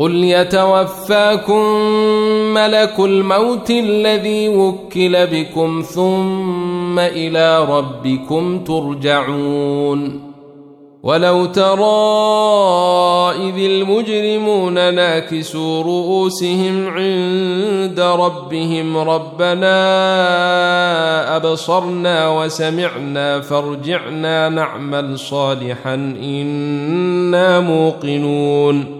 قل يتوفاكم ملك الموت الذي وكل بكم ثم إلى ربكم ترجعون ولو ترى اذ المجرمون ناكسوا رؤوسهم عند ربهم ربنا ابصرنا وسمعنا فارجعنا نعمل صالحا أنا موقنون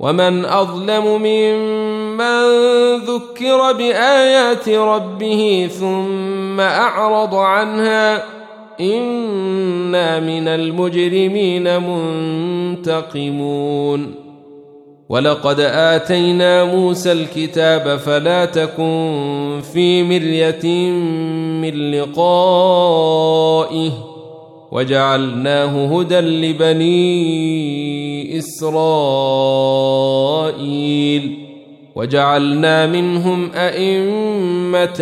ومن أظلم ممن من ذكر بآيات ربه ثم أعرض عنها إنا من المجرمين منتقمون. ولقد آتينا موسى الكتاب فلا تكن في مرية من لقائه وجعلناه هدى لبني إسرائيل وجعلنا منهم أئمة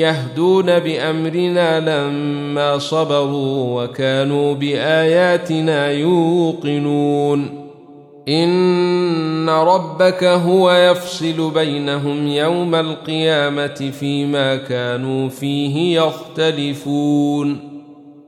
يهدون بأمرنا لما صبروا وكانوا بآياتنا يوقنون إن ربك هو يفصل بينهم يوم القيامة فيما كانوا فيه يختلفون